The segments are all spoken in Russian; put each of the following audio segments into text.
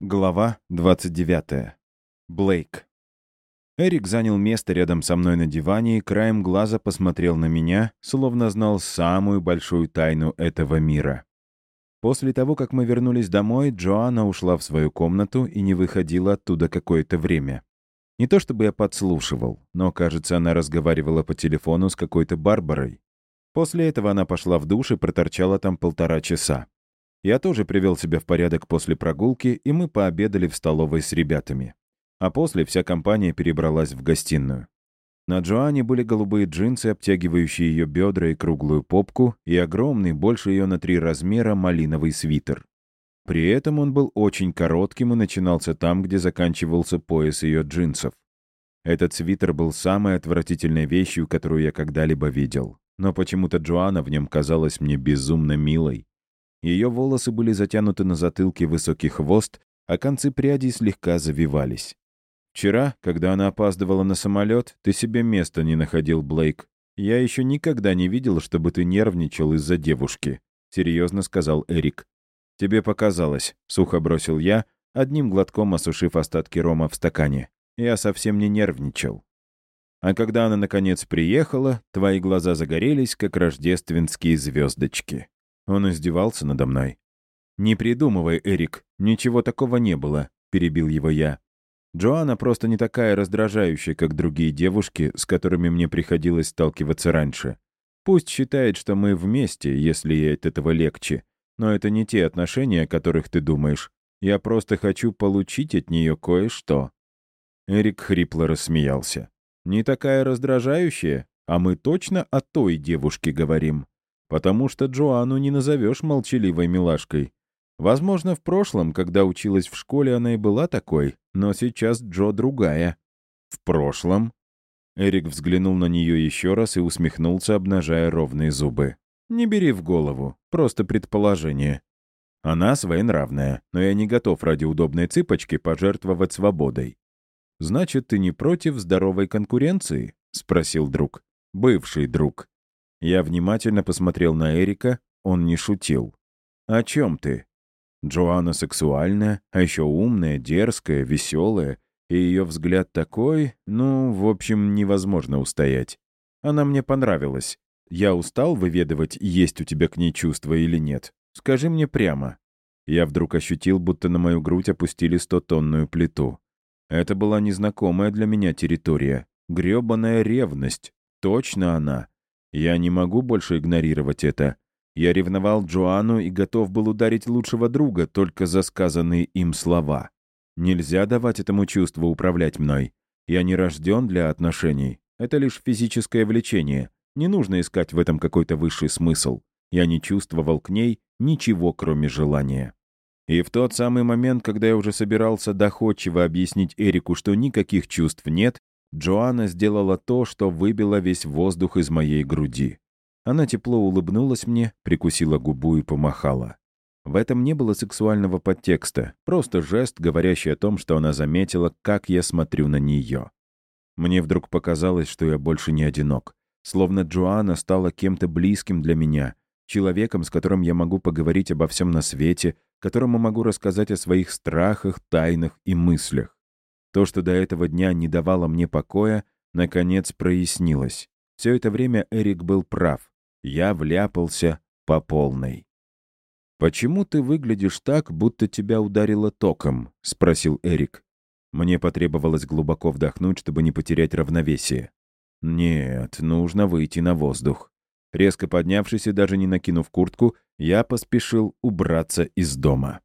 Глава 29. Блейк. Эрик занял место рядом со мной на диване и краем глаза посмотрел на меня, словно знал самую большую тайну этого мира. После того, как мы вернулись домой, Джоанна ушла в свою комнату и не выходила оттуда какое-то время. Не то чтобы я подслушивал, но, кажется, она разговаривала по телефону с какой-то Барбарой. После этого она пошла в душ и проторчала там полтора часа. Я тоже привел себя в порядок после прогулки, и мы пообедали в столовой с ребятами. А после вся компания перебралась в гостиную. На Джоанне были голубые джинсы, обтягивающие ее бедра и круглую попку, и огромный, больше ее на три размера, малиновый свитер. При этом он был очень коротким и начинался там, где заканчивался пояс ее джинсов. Этот свитер был самой отвратительной вещью, которую я когда-либо видел. Но почему-то Джоанна в нем казалась мне безумно милой. Ее волосы были затянуты на затылке высокий хвост, а концы прядей слегка завивались. «Вчера, когда она опаздывала на самолет, ты себе места не находил, Блейк. Я еще никогда не видел, чтобы ты нервничал из-за девушки», — серьезно сказал Эрик. «Тебе показалось», — сухо бросил я, одним глотком осушив остатки рома в стакане. Я совсем не нервничал. А когда она, наконец, приехала, твои глаза загорелись, как рождественские звездочки. Он издевался надо мной. «Не придумывай, Эрик, ничего такого не было», — перебил его я. Джоанна просто не такая раздражающая, как другие девушки, с которыми мне приходилось сталкиваться раньше. Пусть считает, что мы вместе, если ей от этого легче. Но это не те отношения, о которых ты думаешь. Я просто хочу получить от нее кое-что». Эрик хрипло рассмеялся. «Не такая раздражающая? А мы точно о той девушке говорим?» Потому что Джоанну не назовешь молчаливой милашкой. Возможно, в прошлом, когда училась в школе, она и была такой, но сейчас Джо другая. В прошлом? Эрик взглянул на нее еще раз и усмехнулся, обнажая ровные зубы. «Не бери в голову, просто предположение. Она своенравная, но я не готов ради удобной цыпочки пожертвовать свободой». «Значит, ты не против здоровой конкуренции?» — спросил друг. «Бывший друг». Я внимательно посмотрел на Эрика, он не шутил. «О чем ты?» Джоанна сексуальная, а еще умная, дерзкая, веселая, и ее взгляд такой, ну, в общем, невозможно устоять. Она мне понравилась. Я устал выведывать, есть у тебя к ней чувства или нет. Скажи мне прямо. Я вдруг ощутил, будто на мою грудь опустили стотонную плиту. Это была незнакомая для меня территория. грёбаная ревность. Точно она. Я не могу больше игнорировать это. Я ревновал Джоанну и готов был ударить лучшего друга только за сказанные им слова. Нельзя давать этому чувству управлять мной. Я не рожден для отношений. Это лишь физическое влечение. Не нужно искать в этом какой-то высший смысл. Я не чувствовал к ней ничего, кроме желания. И в тот самый момент, когда я уже собирался доходчиво объяснить Эрику, что никаких чувств нет, Джоанна сделала то, что выбило весь воздух из моей груди. Она тепло улыбнулась мне, прикусила губу и помахала. В этом не было сексуального подтекста, просто жест, говорящий о том, что она заметила, как я смотрю на нее. Мне вдруг показалось, что я больше не одинок. Словно Джоанна стала кем-то близким для меня, человеком, с которым я могу поговорить обо всем на свете, которому могу рассказать о своих страхах, тайнах и мыслях. То, что до этого дня не давало мне покоя, наконец прояснилось. Все это время Эрик был прав. Я вляпался по полной. «Почему ты выглядишь так, будто тебя ударило током?» — спросил Эрик. Мне потребовалось глубоко вдохнуть, чтобы не потерять равновесие. «Нет, нужно выйти на воздух». Резко поднявшись и даже не накинув куртку, я поспешил убраться из дома.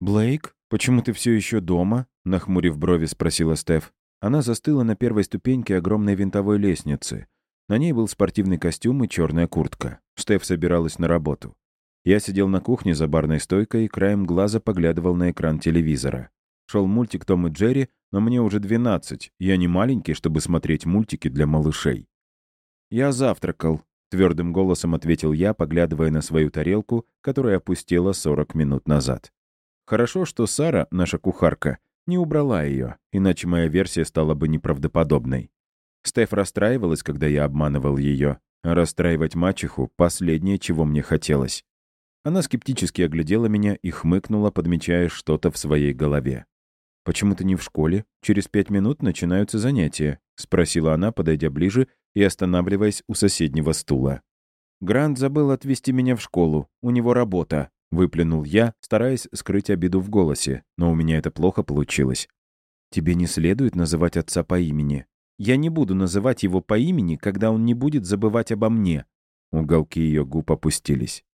«Блейк, почему ты все еще дома?» — нахмурив брови, спросила Стеф. Она застыла на первой ступеньке огромной винтовой лестницы. На ней был спортивный костюм и черная куртка. Стеф собиралась на работу. Я сидел на кухне за барной стойкой и краем глаза поглядывал на экран телевизора. Шел мультик «Том и Джерри», но мне уже 12. Я не маленький, чтобы смотреть мультики для малышей. «Я завтракал», — твердым голосом ответил я, поглядывая на свою тарелку, которая опустела 40 минут назад. Хорошо, что Сара, наша кухарка, не убрала ее, иначе моя версия стала бы неправдоподобной. Стеф расстраивалась, когда я обманывал ее, а расстраивать мачеху — последнее, чего мне хотелось. Она скептически оглядела меня и хмыкнула, подмечая что-то в своей голове. «Почему ты не в школе? Через пять минут начинаются занятия», — спросила она, подойдя ближе и останавливаясь у соседнего стула. «Грант забыл отвезти меня в школу. У него работа», — выплюнул я, стараясь скрыть обиду в голосе, но у меня это плохо получилось. «Тебе не следует называть отца по имени. Я не буду называть его по имени, когда он не будет забывать обо мне». Уголки ее губ опустились.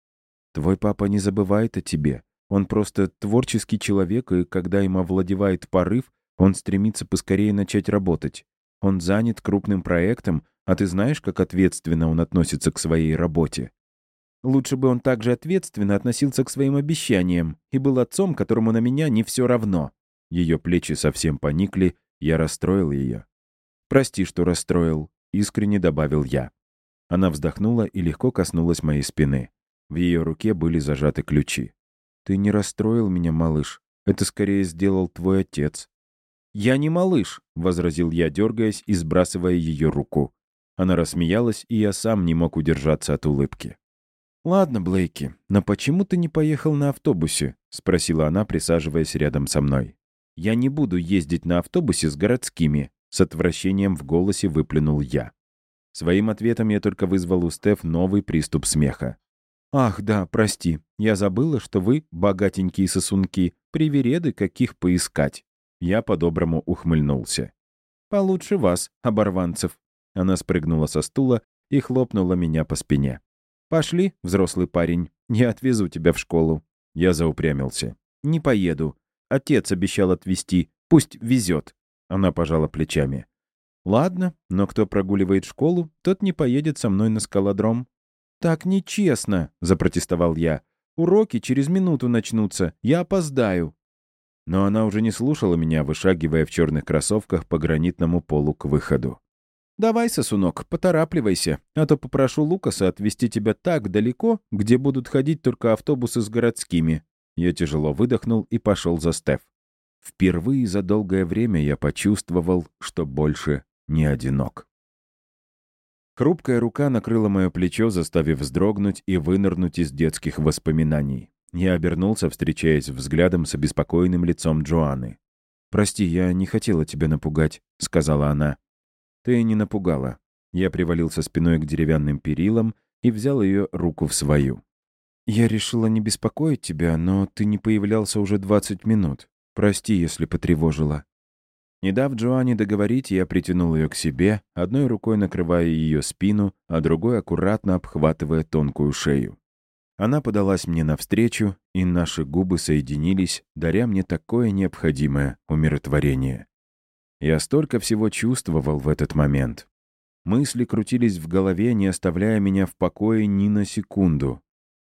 «Твой папа не забывает о тебе. Он просто творческий человек, и когда им овладевает порыв, он стремится поскорее начать работать. Он занят крупным проектом, а ты знаешь, как ответственно он относится к своей работе. Лучше бы он также ответственно относился к своим обещаниям и был отцом, которому на меня не все равно. Ее плечи совсем поникли, я расстроил ее. «Прости, что расстроил», — искренне добавил я. Она вздохнула и легко коснулась моей спины. В ее руке были зажаты ключи. «Ты не расстроил меня, малыш. Это скорее сделал твой отец». «Я не малыш», — возразил я, дергаясь и сбрасывая ее руку. Она рассмеялась, и я сам не мог удержаться от улыбки. «Ладно, Блейки, но почему ты не поехал на автобусе?» — спросила она, присаживаясь рядом со мной. «Я не буду ездить на автобусе с городскими», — с отвращением в голосе выплюнул я. Своим ответом я только вызвал у Стеф новый приступ смеха. «Ах, да, прости. Я забыла, что вы, богатенькие сосунки, привереды, каких поискать». Я по-доброму ухмыльнулся. «Получше вас, оборванцев». Она спрыгнула со стула и хлопнула меня по спине. «Пошли, взрослый парень, я отвезу тебя в школу». Я заупрямился. «Не поеду. Отец обещал отвезти. Пусть везет». Она пожала плечами. «Ладно, но кто прогуливает школу, тот не поедет со мной на скалодром». «Так нечестно», — запротестовал я. «Уроки через минуту начнутся. Я опоздаю». Но она уже не слушала меня, вышагивая в черных кроссовках по гранитному полу к выходу. «Давай, сосунок, поторапливайся, а то попрошу Лукаса отвезти тебя так далеко, где будут ходить только автобусы с городскими». Я тяжело выдохнул и пошел за Стеф. Впервые за долгое время я почувствовал, что больше не одинок. Хрупкая рука накрыла мое плечо, заставив вздрогнуть и вынырнуть из детских воспоминаний. Я обернулся, встречаясь взглядом с обеспокоенным лицом Джоанны. «Прости, я не хотела тебя напугать», — сказала она. «Ты не напугала». Я привалился спиной к деревянным перилам и взял ее руку в свою. «Я решила не беспокоить тебя, но ты не появлялся уже 20 минут. Прости, если потревожила». Не дав Джоанне договорить, я притянул ее к себе, одной рукой накрывая ее спину, а другой аккуратно обхватывая тонкую шею. Она подалась мне навстречу, и наши губы соединились, даря мне такое необходимое умиротворение. Я столько всего чувствовал в этот момент. Мысли крутились в голове, не оставляя меня в покое ни на секунду.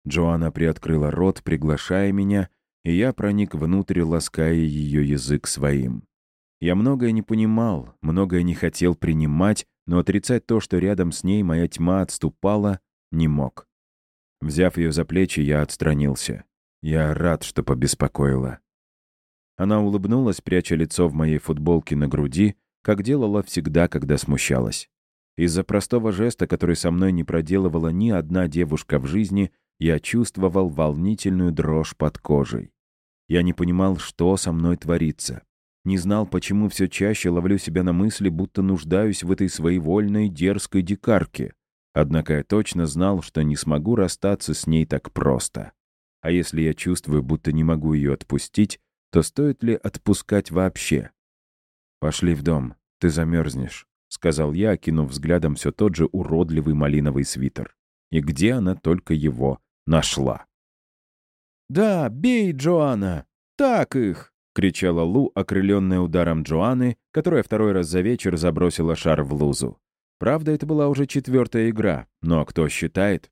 Джоанна приоткрыла рот, приглашая меня, и я проник внутрь, лаская ее язык своим. Я многое не понимал, многое не хотел принимать, но отрицать то, что рядом с ней моя тьма отступала, не мог. Взяв ее за плечи, я отстранился. Я рад, что побеспокоила. Она улыбнулась, пряча лицо в моей футболке на груди, как делала всегда, когда смущалась. Из-за простого жеста, который со мной не проделывала ни одна девушка в жизни, я чувствовал волнительную дрожь под кожей. Я не понимал, что со мной творится. Не знал, почему все чаще ловлю себя на мысли, будто нуждаюсь в этой своевольной, дерзкой дикарке. Однако я точно знал, что не смогу расстаться с ней так просто. А если я чувствую, будто не могу ее отпустить, то стоит ли отпускать вообще? «Пошли в дом, ты замерзнешь», — сказал я, окинув взглядом все тот же уродливый малиновый свитер. И где она только его нашла? «Да, бей, Джоанна! Так их!» — кричала Лу, окрыленная ударом Джоанны, которая второй раз за вечер забросила шар в лузу. Правда, это была уже четвертая игра, но кто считает?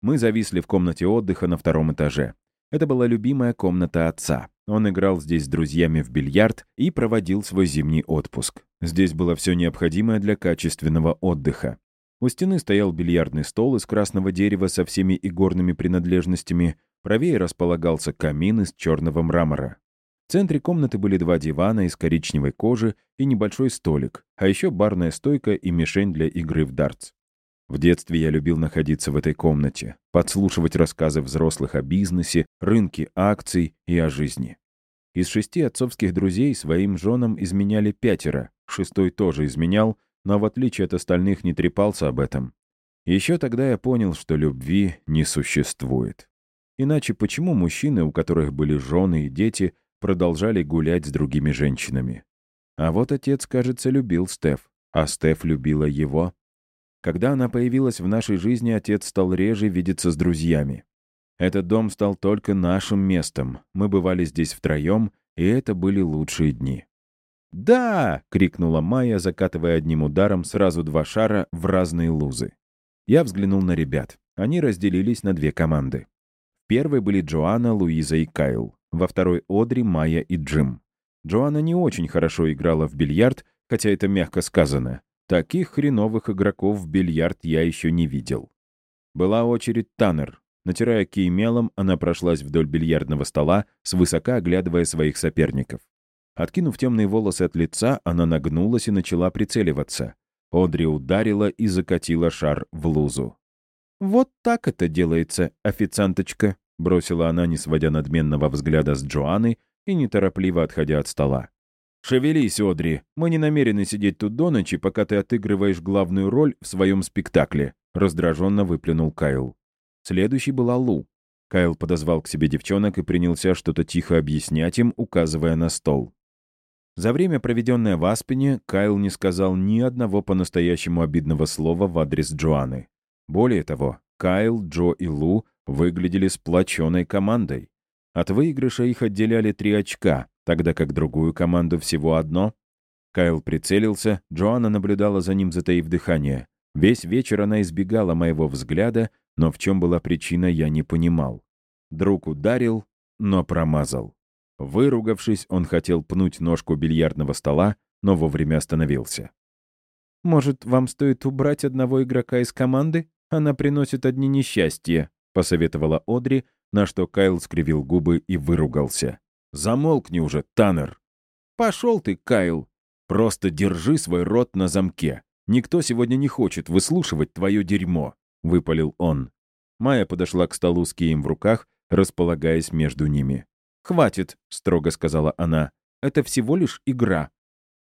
Мы зависли в комнате отдыха на втором этаже. Это была любимая комната отца. Он играл здесь с друзьями в бильярд и проводил свой зимний отпуск. Здесь было все необходимое для качественного отдыха. У стены стоял бильярдный стол из красного дерева со всеми игорными принадлежностями. Правее располагался камин из черного мрамора. В центре комнаты были два дивана из коричневой кожи и небольшой столик, а еще барная стойка и мишень для игры в дартс. В детстве я любил находиться в этой комнате, подслушивать рассказы взрослых о бизнесе, рынке акций и о жизни. Из шести отцовских друзей своим женам изменяли пятеро, шестой тоже изменял, но в отличие от остальных не трепался об этом. Еще тогда я понял, что любви не существует. Иначе почему мужчины, у которых были жены и дети, продолжали гулять с другими женщинами? А вот отец, кажется, любил Стеф, а Стеф любила его. Когда она появилась в нашей жизни, отец стал реже видеться с друзьями. Этот дом стал только нашим местом. Мы бывали здесь втроем, и это были лучшие дни. «Да!» — крикнула Майя, закатывая одним ударом сразу два шара в разные лузы. Я взглянул на ребят. Они разделились на две команды. В первой были Джоанна, Луиза и Кайл. Во второй — Одри, Майя и Джим. Джоанна не очень хорошо играла в бильярд, хотя это мягко сказано. Таких хреновых игроков в бильярд я еще не видел. Была очередь Таннер. Натирая кий мелом, она прошлась вдоль бильярдного стола, свысока оглядывая своих соперников. Откинув темные волосы от лица, она нагнулась и начала прицеливаться. Одри ударила и закатила шар в лузу. «Вот так это делается, официанточка», — бросила она, не сводя надменного взгляда с Джоанны и неторопливо отходя от стола. «Шевелись, Одри. Мы не намерены сидеть тут до ночи, пока ты отыгрываешь главную роль в своем спектакле», — раздраженно выплюнул Кайл. Следующий была Лу. Кайл подозвал к себе девчонок и принялся что-то тихо объяснять им, указывая на стол. За время, проведенное в Аспене, Кайл не сказал ни одного по-настоящему обидного слова в адрес Джоанны. Более того, Кайл, Джо и Лу выглядели сплоченной командой. От выигрыша их отделяли три очка, тогда как другую команду всего одно. Кайл прицелился, Джоанна наблюдала за ним, затаив дыхание. Весь вечер она избегала моего взгляда, но в чем была причина, я не понимал. Друг ударил, но промазал. Выругавшись, он хотел пнуть ножку бильярдного стола, но вовремя остановился. «Может, вам стоит убрать одного игрока из команды? Она приносит одни несчастья», — посоветовала Одри, на что Кайл скривил губы и выругался. «Замолкни уже, Таннер!» «Пошел ты, Кайл! Просто держи свой рот на замке. Никто сегодня не хочет выслушивать твое дерьмо», — выпалил он. Майя подошла к столу с кием в руках, располагаясь между ними. «Хватит», — строго сказала она. «Это всего лишь игра».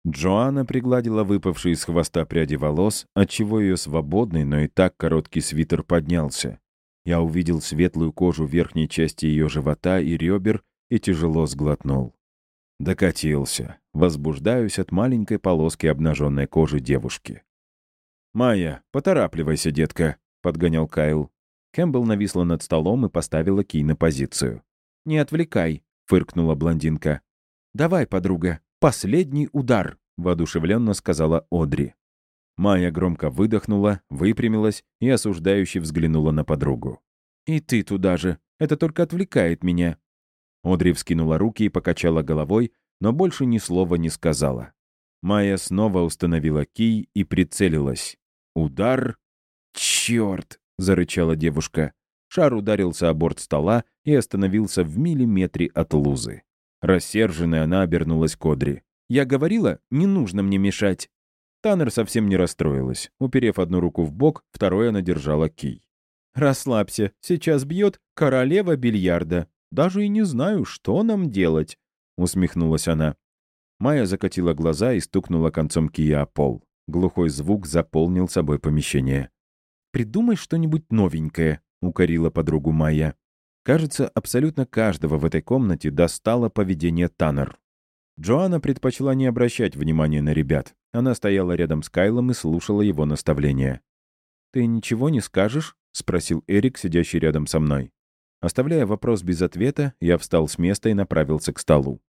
Джоанна пригладила выпавшие из хвоста пряди волос, отчего ее свободный, но и так короткий свитер поднялся. Я увидел светлую кожу верхней части ее живота и ребер и тяжело сглотнул. Докатился. Возбуждаюсь от маленькой полоски обнаженной кожи девушки. «Майя, поторапливайся, детка», — подгонял Кайл. Кэмпбелл нависла над столом и поставила кий на позицию. «Не отвлекай», — фыркнула блондинка. «Давай, подруга, последний удар», — воодушевленно сказала Одри. Майя громко выдохнула, выпрямилась и осуждающе взглянула на подругу. «И ты туда же. Это только отвлекает меня. Одри вскинула руки и покачала головой, но больше ни слова не сказала. Майя снова установила кий и прицелилась. Удар. «Черт!» — зарычала девушка. Шар ударился о борт стола и остановился в миллиметре от лузы. Рассерженная она обернулась к Одри. «Я говорила, не нужно мне мешать». Таннер совсем не расстроилась. Уперев одну руку в бок, второй она держала кий. «Расслабься, сейчас бьет королева бильярда. Даже и не знаю, что нам делать», — усмехнулась она. Майя закатила глаза и стукнула концом кия о пол. Глухой звук заполнил собой помещение. «Придумай что-нибудь новенькое», — укорила подругу Майя. Кажется, абсолютно каждого в этой комнате достало поведение Таннер. Джоанна предпочла не обращать внимания на ребят. Она стояла рядом с Кайлом и слушала его наставления. «Ты ничего не скажешь?» — спросил Эрик, сидящий рядом со мной. Оставляя вопрос без ответа, я встал с места и направился к столу.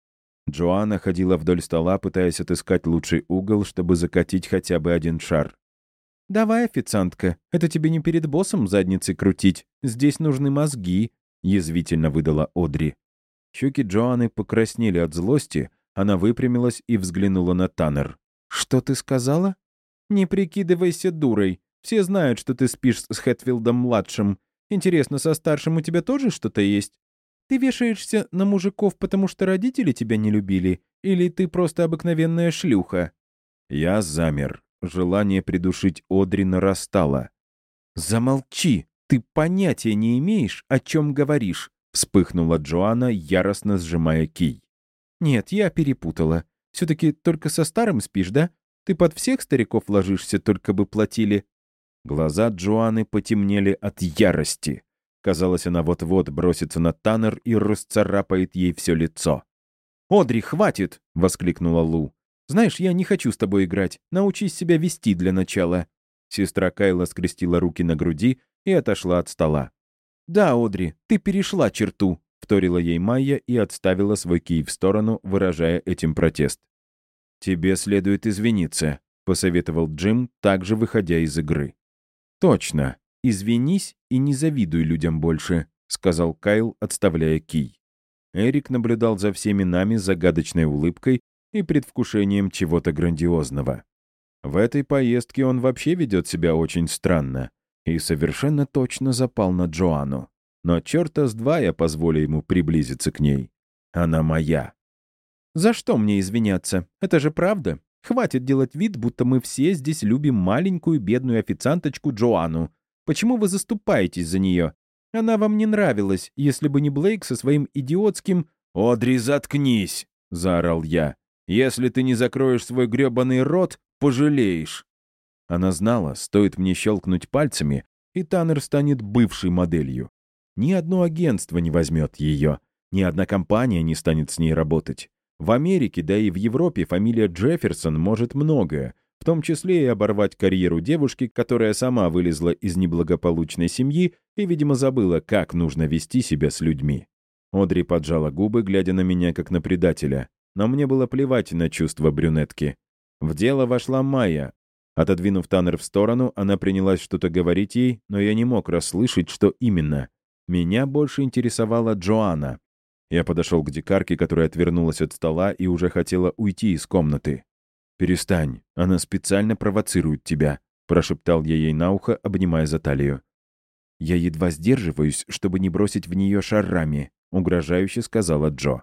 Джоанна ходила вдоль стола, пытаясь отыскать лучший угол, чтобы закатить хотя бы один шар. «Давай, официантка, это тебе не перед боссом задницей крутить. Здесь нужны мозги», — язвительно выдала Одри. Щеки Джоанны покраснели от злости, она выпрямилась и взглянула на Таннер. «Что ты сказала?» «Не прикидывайся дурой. Все знают, что ты спишь с Хэтфилдом-младшим. Интересно, со старшим у тебя тоже что-то есть? Ты вешаешься на мужиков, потому что родители тебя не любили? Или ты просто обыкновенная шлюха?» Я замер. Желание придушить Одри нарастало. «Замолчи! Ты понятия не имеешь, о чем говоришь!» — вспыхнула Джоанна, яростно сжимая кий. «Нет, я перепутала. Все-таки только со старым спишь, да? Ты под всех стариков ложишься, только бы платили». Глаза Джоанны потемнели от ярости. Казалось, она вот-вот бросится на Таннер и расцарапает ей все лицо. «Одри, хватит!» — воскликнула Лу. «Знаешь, я не хочу с тобой играть. Научись себя вести для начала». Сестра Кайла скрестила руки на груди и отошла от стола. «Да, Одри, ты перешла черту», — вторила ей Майя и отставила свой кий в сторону, выражая этим протест. «Тебе следует извиниться», — посоветовал Джим, также выходя из игры. «Точно. Извинись и не завидуй людям больше», — сказал Кайл, отставляя кий. Эрик наблюдал за всеми нами загадочной улыбкой и предвкушением чего-то грандиозного. В этой поездке он вообще ведет себя очень странно и совершенно точно запал на Джоанну. Но черта с два я позволю ему приблизиться к ней. Она моя. «За что мне извиняться? Это же правда. Хватит делать вид, будто мы все здесь любим маленькую бедную официанточку Джоанну. Почему вы заступаетесь за нее? Она вам не нравилась, если бы не Блейк со своим идиотским «Одри, заткнись!» — заорал я. «Если ты не закроешь свой грёбаный рот, пожалеешь!» Она знала, стоит мне щелкнуть пальцами, и Таннер станет бывшей моделью. Ни одно агентство не возьмет ее, ни одна компания не станет с ней работать. В Америке, да и в Европе фамилия Джефферсон может многое, в том числе и оборвать карьеру девушки, которая сама вылезла из неблагополучной семьи и, видимо, забыла, как нужно вести себя с людьми. Одри поджала губы, глядя на меня как на предателя, но мне было плевать на чувства брюнетки. В дело вошла Майя. Отодвинув Таннер в сторону, она принялась что-то говорить ей, но я не мог расслышать, что именно. Меня больше интересовала Джоанна. Я подошел к дикарке, которая отвернулась от стола и уже хотела уйти из комнаты. «Перестань, она специально провоцирует тебя», — прошептал я ей на ухо, обнимая за талию. «Я едва сдерживаюсь, чтобы не бросить в нее шарами», — угрожающе сказала Джо.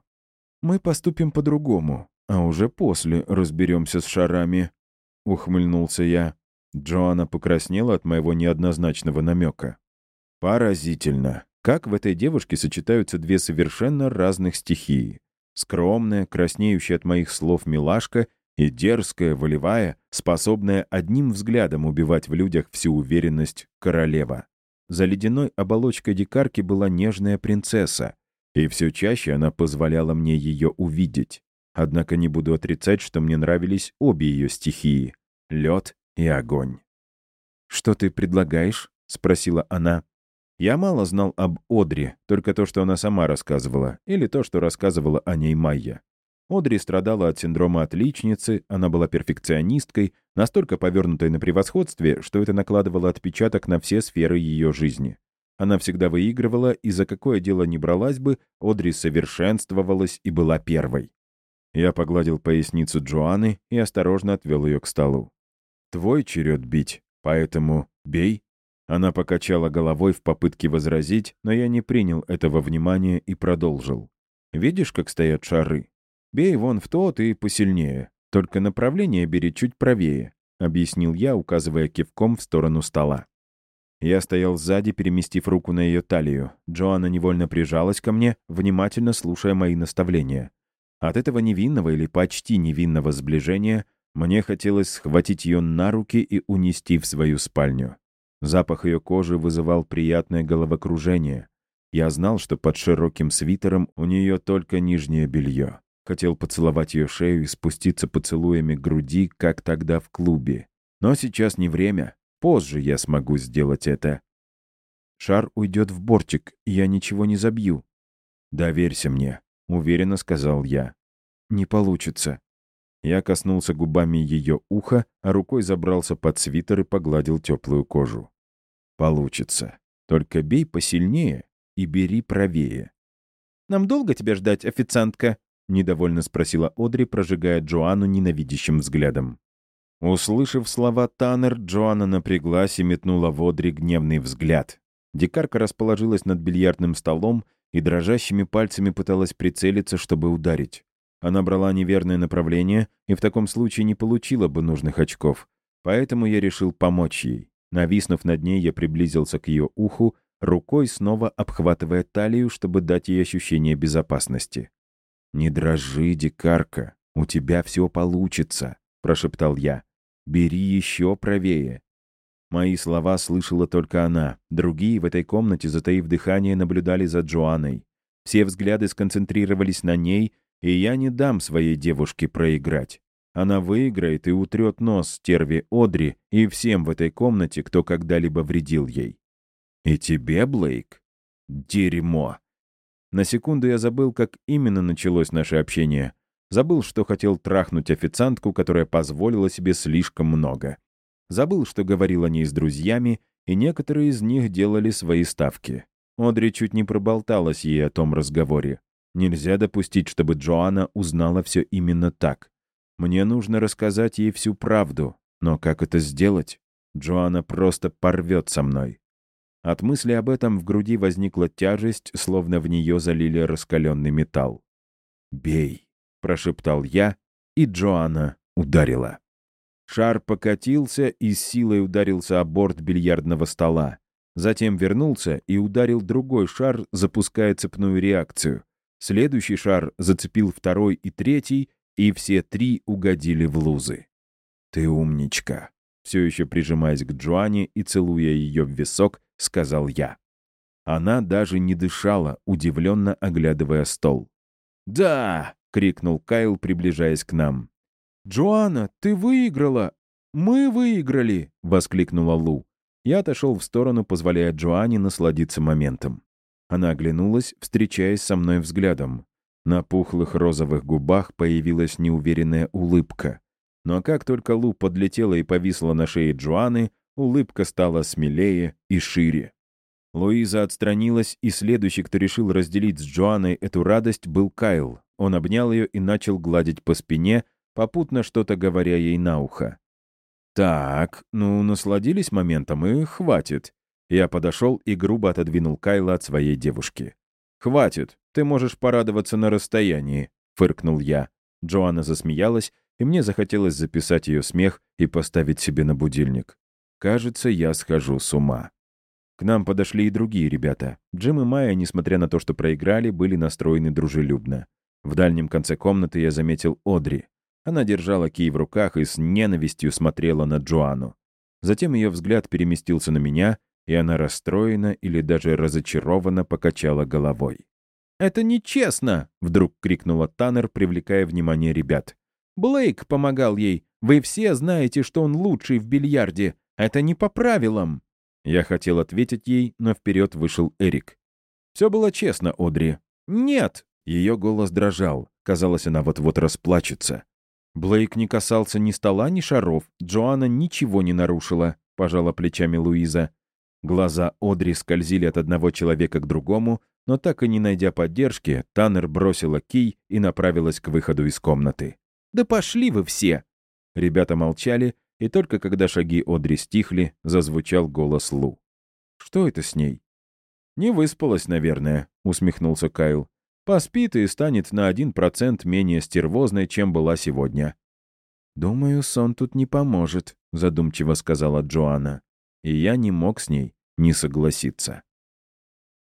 «Мы поступим по-другому, а уже после разберемся с шарами», — ухмыльнулся я. Джоанна покраснела от моего неоднозначного намека. «Поразительно. Как в этой девушке сочетаются две совершенно разных стихии. Скромная, краснеющая от моих слов милашка и дерзкая, волевая, способная одним взглядом убивать в людях всю уверенность королева. За ледяной оболочкой дикарки была нежная принцесса, и все чаще она позволяла мне ее увидеть. Однако не буду отрицать, что мне нравились обе ее стихии — лед и огонь. «Что ты предлагаешь?» — спросила она. Я мало знал об Одри, только то, что она сама рассказывала, или то, что рассказывала о ней Майя. Одри страдала от синдрома отличницы, она была перфекционисткой, настолько повернутой на превосходстве, что это накладывало отпечаток на все сферы ее жизни. Она всегда выигрывала, и за какое дело не бралась бы, Одри совершенствовалась и была первой. Я погладил поясницу Джоанны и осторожно отвел ее к столу. «Твой черед бить, поэтому бей». Она покачала головой в попытке возразить, но я не принял этого внимания и продолжил. «Видишь, как стоят шары? Бей вон в тот и посильнее. Только направление бери чуть правее», — объяснил я, указывая кивком в сторону стола. Я стоял сзади, переместив руку на ее талию. Джоанна невольно прижалась ко мне, внимательно слушая мои наставления. От этого невинного или почти невинного сближения мне хотелось схватить ее на руки и унести в свою спальню. Запах ее кожи вызывал приятное головокружение. Я знал, что под широким свитером у нее только нижнее белье. Хотел поцеловать ее шею и спуститься поцелуями груди, как тогда в клубе. Но сейчас не время. Позже я смогу сделать это. Шар уйдет в бортик, и я ничего не забью. «Доверься мне», — уверенно сказал я. «Не получится». Я коснулся губами ее уха, а рукой забрался под свитер и погладил теплую кожу. «Получится. Только бей посильнее и бери правее». «Нам долго тебя ждать, официантка?» — недовольно спросила Одри, прожигая Джоанну ненавидящим взглядом. Услышав слова Таннер, Джоанна напряглась и метнула в Одри гневный взгляд. Дикарка расположилась над бильярдным столом и дрожащими пальцами пыталась прицелиться, чтобы ударить. Она брала неверное направление и в таком случае не получила бы нужных очков. Поэтому я решил помочь ей. Нависнув над ней, я приблизился к ее уху, рукой снова обхватывая талию, чтобы дать ей ощущение безопасности. «Не дрожи, дикарка, у тебя все получится», — прошептал я. «Бери еще правее». Мои слова слышала только она. Другие в этой комнате, затаив дыхание, наблюдали за Джоанной. Все взгляды сконцентрировались на ней, и я не дам своей девушке проиграть. Она выиграет и утрет нос стерве Одри и всем в этой комнате, кто когда-либо вредил ей. «И тебе, Блейк?» «Дерьмо!» На секунду я забыл, как именно началось наше общение. Забыл, что хотел трахнуть официантку, которая позволила себе слишком много. Забыл, что говорил о ней с друзьями, и некоторые из них делали свои ставки. Одри чуть не проболталась ей о том разговоре. Нельзя допустить, чтобы Джоанна узнала все именно так. Мне нужно рассказать ей всю правду. Но как это сделать? Джоанна просто порвет со мной. От мысли об этом в груди возникла тяжесть, словно в нее залили раскаленный металл. «Бей!» — прошептал я, и Джоанна ударила. Шар покатился и с силой ударился о борт бильярдного стола. Затем вернулся и ударил другой шар, запуская цепную реакцию. Следующий шар зацепил второй и третий, и все три угодили в лузы. «Ты умничка!» Все еще прижимаясь к Джоанне и целуя ее в висок, — сказал я. Она даже не дышала, удивленно оглядывая стол. «Да!» — крикнул Кайл, приближаясь к нам. «Джоанна, ты выиграла! Мы выиграли!» — воскликнула Лу. Я отошел в сторону, позволяя Джоанне насладиться моментом. Она оглянулась, встречаясь со мной взглядом. На пухлых розовых губах появилась неуверенная улыбка. Но как только Лу подлетела и повисла на шее Джоанны, Улыбка стала смелее и шире. Луиза отстранилась, и следующий, кто решил разделить с Джоанной эту радость, был Кайл. Он обнял ее и начал гладить по спине, попутно что-то говоря ей на ухо. «Так, ну, насладились моментом, и хватит». Я подошел и грубо отодвинул Кайла от своей девушки. «Хватит, ты можешь порадоваться на расстоянии», — фыркнул я. Джоанна засмеялась, и мне захотелось записать ее смех и поставить себе на будильник. Кажется, я схожу с ума. К нам подошли и другие ребята. Джим и Майя, несмотря на то, что проиграли, были настроены дружелюбно. В дальнем конце комнаты я заметил Одри. Она держала кий в руках и с ненавистью смотрела на Джоанну. Затем ее взгляд переместился на меня, и она расстроена или даже разочарованно покачала головой. «Это нечестно!» — вдруг крикнула Таннер, привлекая внимание ребят. «Блейк помогал ей. Вы все знаете, что он лучший в бильярде. Это не по правилам!» Я хотел ответить ей, но вперед вышел Эрик. «Все было честно, Одри». «Нет!» Ее голос дрожал. Казалось, она вот-вот расплачется. Блейк не касался ни стола, ни шаров. Джоанна ничего не нарушила, пожала плечами Луиза. Глаза Одри скользили от одного человека к другому, но так и не найдя поддержки, Таннер бросила кий и направилась к выходу из комнаты. «Да пошли вы все!» Ребята молчали, и только когда шаги Одри стихли, зазвучал голос Лу. «Что это с ней?» «Не выспалась, наверное», — усмехнулся Кайл. «Поспит и станет на один процент менее стервозной, чем была сегодня». «Думаю, сон тут не поможет», — задумчиво сказала Джоанна. И я не мог с ней не согласиться.